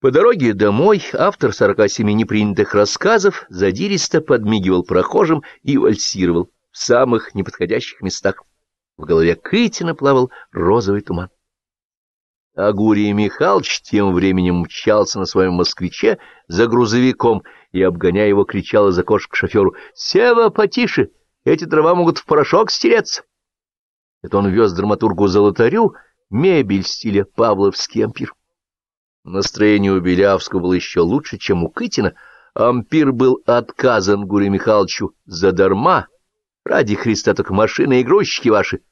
По дороге домой автор сорока семи непринятых рассказов задиристо подмигивал прохожим и вальсировал в самых неподходящих местах. В голове Кытина плавал розовый туман. А Гурий Михайлович тем временем мчался на своем москвиче за грузовиком и, обгоняя его, кричал из окошка шоферу «Сева, потише! Эти дрова могут в порошок стереться!» Это он вез драматургу Золотарю мебель стиля Павловский ампир. Настроение у Белявского было еще лучше, чем у Кытина. Ампир был отказан Гурию Михайловичу задарма. Ради Христа только машины и грузчики ваши.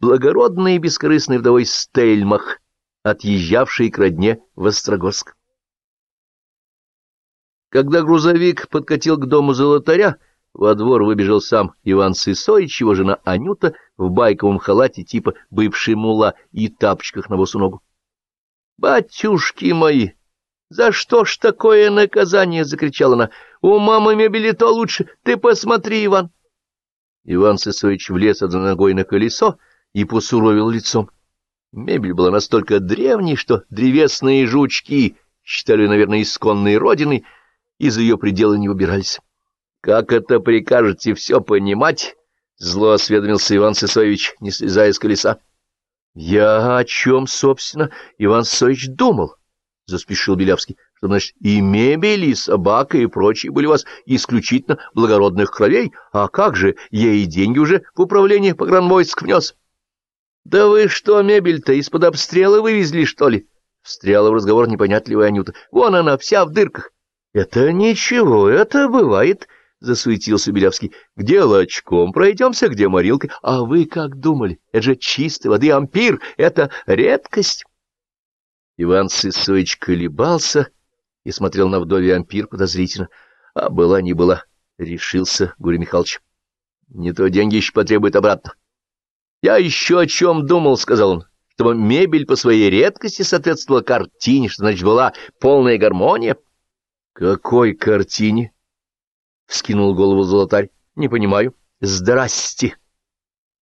Благородный и бескорыстный вдовой Стельмах, отъезжавший к родне в Острогорск. Когда грузовик подкатил к дому золотаря, во двор выбежал сам Иван Сысоич, его жена Анюта в байковом халате типа бывший мула и тапочках на босу ногу. «Батюшки мои! За что ж такое наказание?» — закричала она. «У мамы мебели то лучше. Ты посмотри, Иван!» Иван Сысоич влез одной ногой на колесо и посуровил лицом. Мебель была настолько древней, что древесные жучки считали, наверное, исконной родиной, из ее предела не выбирались. — Как это прикажете все понимать? — зло осведомился Иван Сысоевич, не слезая с колеса. Я о чем, собственно, Иван Сосович думал, — заспешил Белявский, — что, значит, и мебель, и собака, и прочие были у вас исключительно благородных кровей, а как же, я и деньги уже в управление погранвойск внес. — Да вы что, мебель-то из-под обстрела вывезли, что ли? — встряла в разговор непонятливая Анюта. — Вон она, вся в дырках. — Это ничего, это бывает, — засуетился Белявский. — Где лочком пройдемся, где морилкой? А вы как думали? Это же чистой воды ампир, это редкость. Иван Сысоевич колебался и смотрел на вдове ампир подозрительно. А была не была, решился Гурий Михайлович. Не то деньги еще потребует обратно. — Я еще о чем думал, — сказал он, — чтобы мебель по своей редкости соответствовала картине, что, значит, была полная гармония. — Какой картине? — вскинул голову золотарь. — Не понимаю. — Здрасте!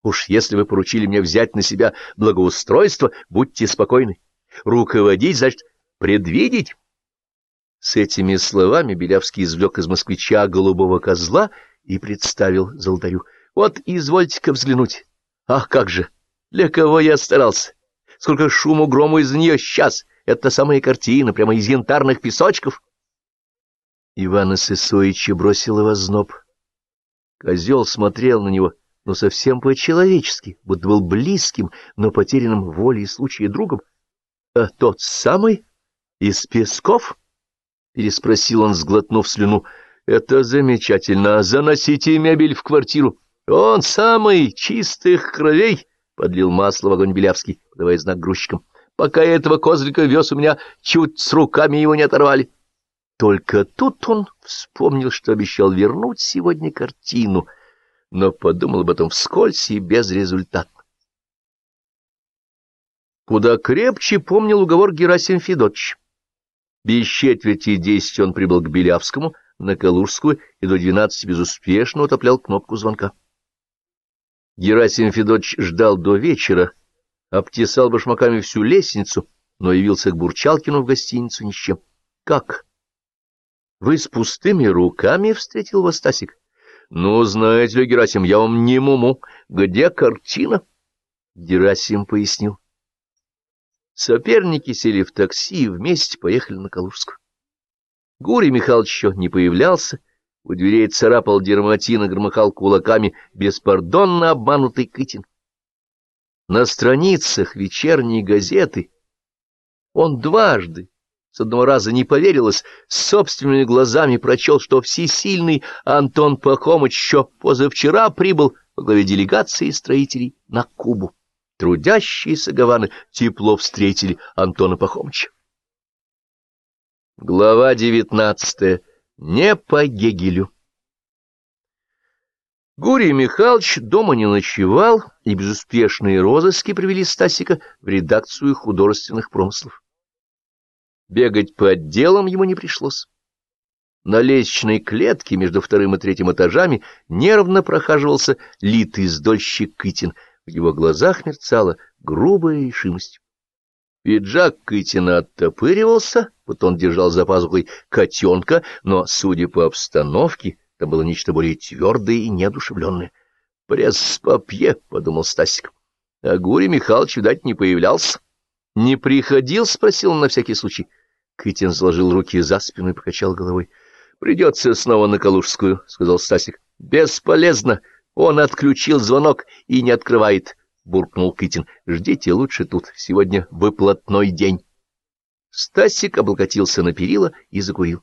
Уж если вы поручили мне взять на себя благоустройство, будьте спокойны. Руководить, значит, предвидеть. С этими словами Белявский извлек из москвича голубого козла и представил золотарю. Вот, извольте-ка взглянуть. Ах, как же! Для кого я старался! Сколько шуму грому из нее сейчас! Это самая картина, прямо из янтарных песочков. Ивана Сысоича бросил его зноб. Козел смотрел на него, но совсем по-человечески, будто был близким, но потерянным волей и случае другом. — А тот самый? Из Песков? — переспросил он, сглотнув слюну. — Это замечательно. Заносите мебель в квартиру. — Он самый чистых кровей, — подлил масло в огонь Белявский, подавая знак грузчикам. — Пока я этого козлика вез, у меня чуть с руками его не оторвали. — только тут он вспомнил, что обещал вернуть сегодня картину, но подумал об этом вскользь и безрезультатно. Куда крепче помнил уговор Герасим Федотович. Без четверти десять он прибыл к Белявскому, на Калужскую, и до двенадцати безуспешно утоплял кнопку звонка. Герасим Федотович ждал до вечера, обтесал башмаками всю лестницу, но явился к Бурчалкину в гостиницу ни с чем. Как? Вы с пустыми руками встретил вас Стасик? Ну, знаете ли, Герасим, я вам не муму. Где картина? Герасим пояснил. Соперники сели в такси и вместе поехали на Калужскую. Гурий Михайлович еще не появлялся, у дверей царапал дерматин и громыхал кулаками беспардонно обманутый Кытин. На страницах вечерней газеты он дважды с одного раза не поверилось, собственными глазами прочел, что всесильный Антон Пахомыч еще позавчера прибыл во главе делегации строителей на Кубу. Трудящиеся гаваны тепло встретили Антона Пахомыча. Глава девятнадцатая. Не по Гегелю. Гурий Михайлович дома не ночевал, и безуспешные розыски привели Стасика в редакцию художественных промыслов. Бегать по отделам ему не пришлось. На лестничной клетке между вторым и третьим этажами нервно прохаживался литый сдольщик Кытин. В его глазах мерцала грубая решимость. Пиджак Кытина оттопыривался, вот он держал за пазухой котенка, но, судя по обстановке, там было нечто более твердое и неодушевленное. «Пресс-папье», — подумал Стасик. А Гурий Михайлович, видать, не появлялся. «Не приходил?» — спросил он на всякий случай. Кытин сложил руки за спину и покачал головой. «Придется снова на Калужскую», — сказал Стасик. «Бесполезно. Он отключил звонок и не открывает». — буркнул Кытин. — Ждите лучше тут. Сегодня выплатной день. Стасик облокотился на перила и закурил.